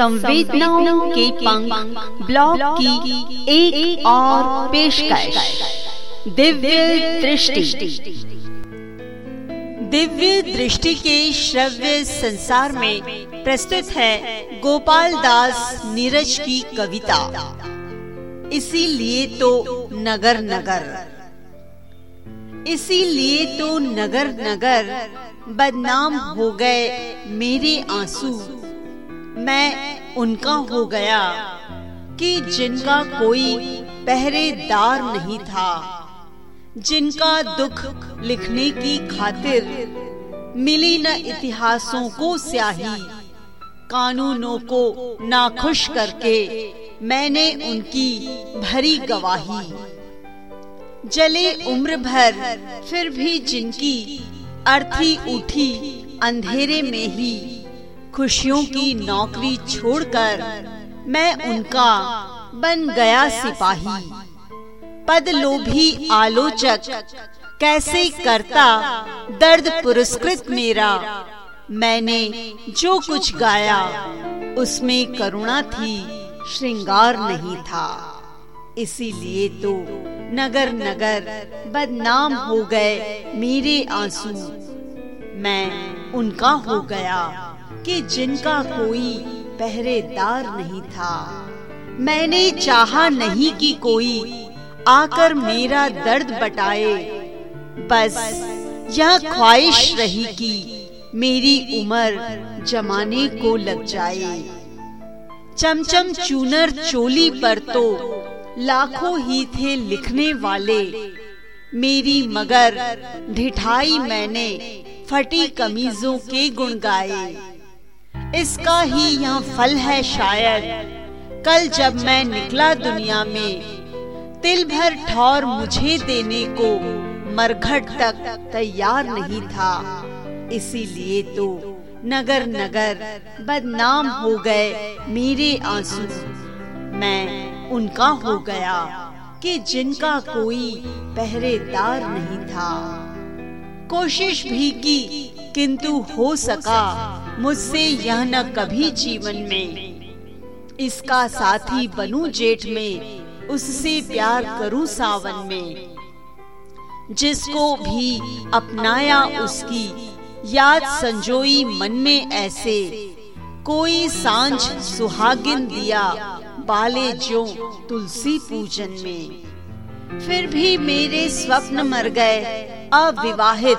संवेदनाओं के पंख ब्लॉग की एक, एक और पेशकश। दिव्य दृष्टि। दिव्य दृष्टि के श्रव्य संसार में प्रस्तुत है गोपाल दास नीरज की कविता। इसीलिए तो नगर नगर। इसीलिए तो नगर नगर। बदनाम हो गए मेरे आँसू। मैं उनका हो गया कि जिनका कोई पहरेदार नहीं था। जिनका दुख लिखने की खातिर मिली न इतिहासों को स्याही, कानूनों को नाखुश करके मैंने उनकी भरी गवाही। जले उम्र भर फिर भी जिनकी अर्थी उठी अंधेरे में ही खुशियों की नौकरी छोड़कर मैं उनका बन गया सिपाही। पद लोभी आलोचक कैसे करता दर्द पुरस्कृत मेरा। मैंने जो कुछ गाया, उसमें करुणा थी, श्रृंगार नहीं था। इसीलिए तो नगर नगर बदनाम हो गए मेरे आँसू। मैं उनका हो गया। कि जिनका कोई पहरेदार नहीं था। मैंने चाहा नहीं कि कोई आकर मेरा दर्द बटाए। बस यह ख्वाहिश रही कि मेरी उम्र जमाने को लग जाए। चमचम चूनर चोली पर तो लाखों ही थे लिखने वाले। मेरी मगर ढिठाई मैंने फटी कमीजों के गुण गाए। इसका ही यह फल है शायद कल जब मैं निकला दुनिया में, तिल भर ठौर मुझे देने को मरघट तक तैयार नहीं था। इसीलिए तो नगर नगर बदनाम हो गए मेरे आँसू। मैं उनका हो गया कि जिनका कोई पहरेदार नहीं था। कोशिश भी की किंतु हो सका, मुझसे यह न कभी जीवन में। इसका साथी बनू जेठ में, उससे प्यार करूँ सावन में। जिसको भी अपनाया उसकी, याद संजोई मन में ऐसे। कोई साँझ सुहागिन दिया, बाले जो तुलसी पूजन में। फिर भी मेरे स्वप्न मर गए, अविवाहित,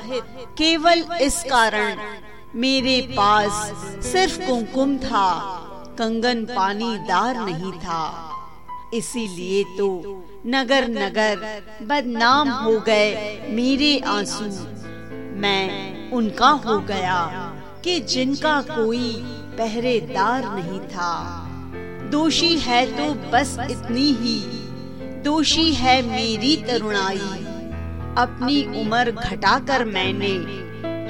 केवल इस कारण। मेरे पास सिर्फ़ कुमकुम था, कंगन पानी दार नहीं था। इसीलिए तो नगर नगर बदनाम हो गए मेरे आँसू। मैं उनका हो गया कि जिनका कोई पहरेदार नहीं था। दोषी है तो बस इतनी ही। दोषी है मेरी तरुणाई। अपनी उम्र घटाकर मैंने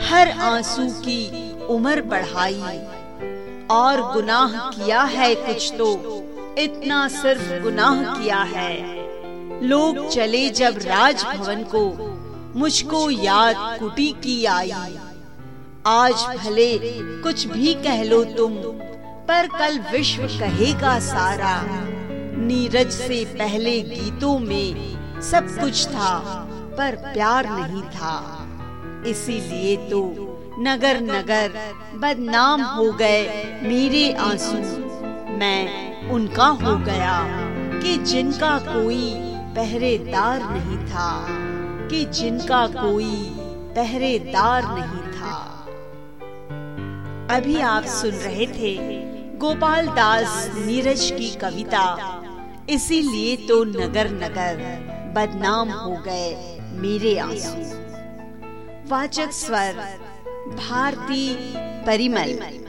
हर आँसू की उम्र बढ़ाई। और गुनाह किया है कुछ तो इतना सिर्फ़ गुनाह किया है। लोग चले जब राजभवन को, मुझको याद कुटी की आई। आज भले कुछ भी कह लो तुम, पर कल विश्व कहेगा सारा। नीरज से पहले गीतों में सब कुछ था, पर प्यार नहीं था। इसीलिए तो नगर नगर बदनाम हो गए मेरे आँसू। मैं उनका हो गया कि जिनका कोई पहरेदार नहीं था, कि जिनका कोई पहरेदार नहीं था। अभी आप सुन रहे थे गोपाल दास नीरज की कविता इसीलिए तो नगर नगर बदनाम हो गए मेरे आँसू। वाचक स्वर भारती परिमल।